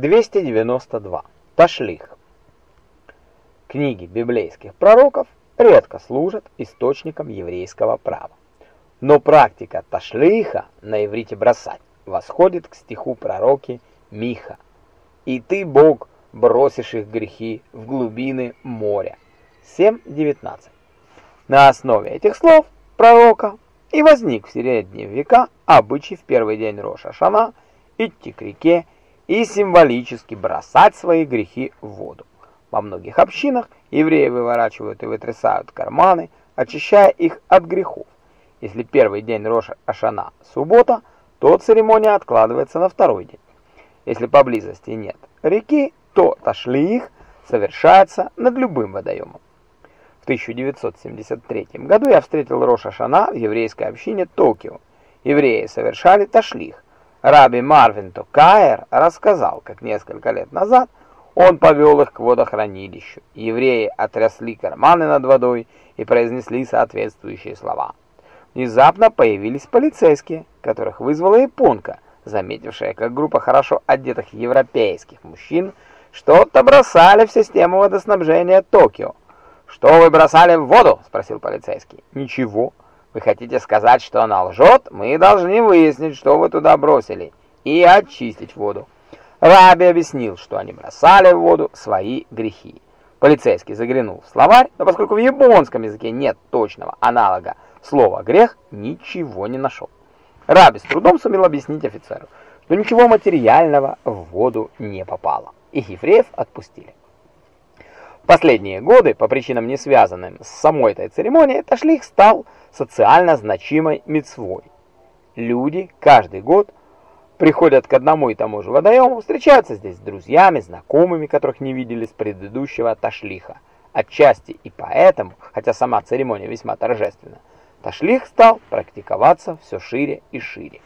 292. Ташлих. Книги библейских пророков редко служат источником еврейского права. Но практика ташлиха на иврите бросать восходит к стиху пророки Миха. «И ты, Бог, бросишь их грехи в глубины моря». 7.19. На основе этих слов пророка и возник в средние века обычай в первый день Роша Шана идти к реке и символически бросать свои грехи в воду. Во многих общинах евреи выворачивают и вытрясают карманы, очищая их от грехов. Если первый день Роша Ашана – суббота, то церемония откладывается на второй день. Если поблизости нет реки, то ташлиих совершается над любым водоемом. В 1973 году я встретил Роша Шана в еврейской общине Токио. Евреи совершали ташлих. Раби Марвин Токаер рассказал, как несколько лет назад он повел их к водохранилищу. Евреи отрясли карманы над водой и произнесли соответствующие слова. Внезапно появились полицейские, которых вызвала японка, заметившая, как группа хорошо одетых европейских мужчин что-то бросали в систему водоснабжения Токио. «Что вы бросали в воду?» — спросил полицейский. «Ничего. Вы хотите сказать, что она лжет? Мы должны выяснить, что вы туда бросили, и очистить воду». Раби объяснил, что они бросали в воду свои грехи. Полицейский заглянул в словарь, но поскольку в японском языке нет точного аналога слова «грех», ничего не нашел. Раби с трудом сумел объяснить офицеру, что ничего материального в воду не попало, и евреев отпустили. В последние годы, по причинам не связанным с самой этой церемонией, ташлих стал социально значимой мицвой. Люди каждый год приходят к одному и тому же водоему, встречаются здесь с друзьями, знакомыми, которых не видели с предыдущего ташлиха. Отчасти и поэтому, хотя сама церемония весьма торжественна, ташлих стал практиковаться все шире и шире.